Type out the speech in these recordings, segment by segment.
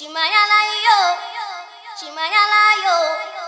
Shimaya la yo, Shimaya la yo.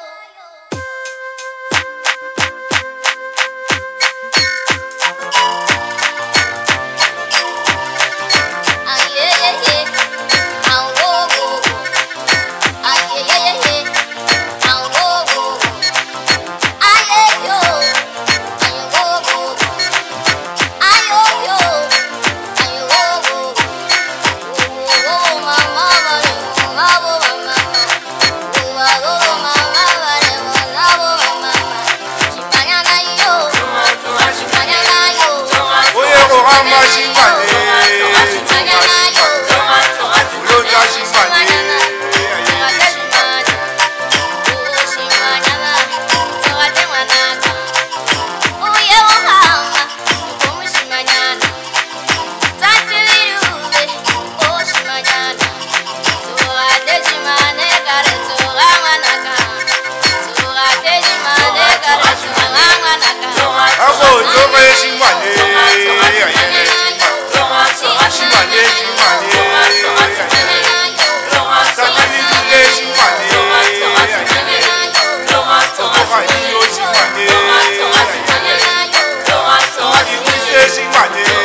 pàdé.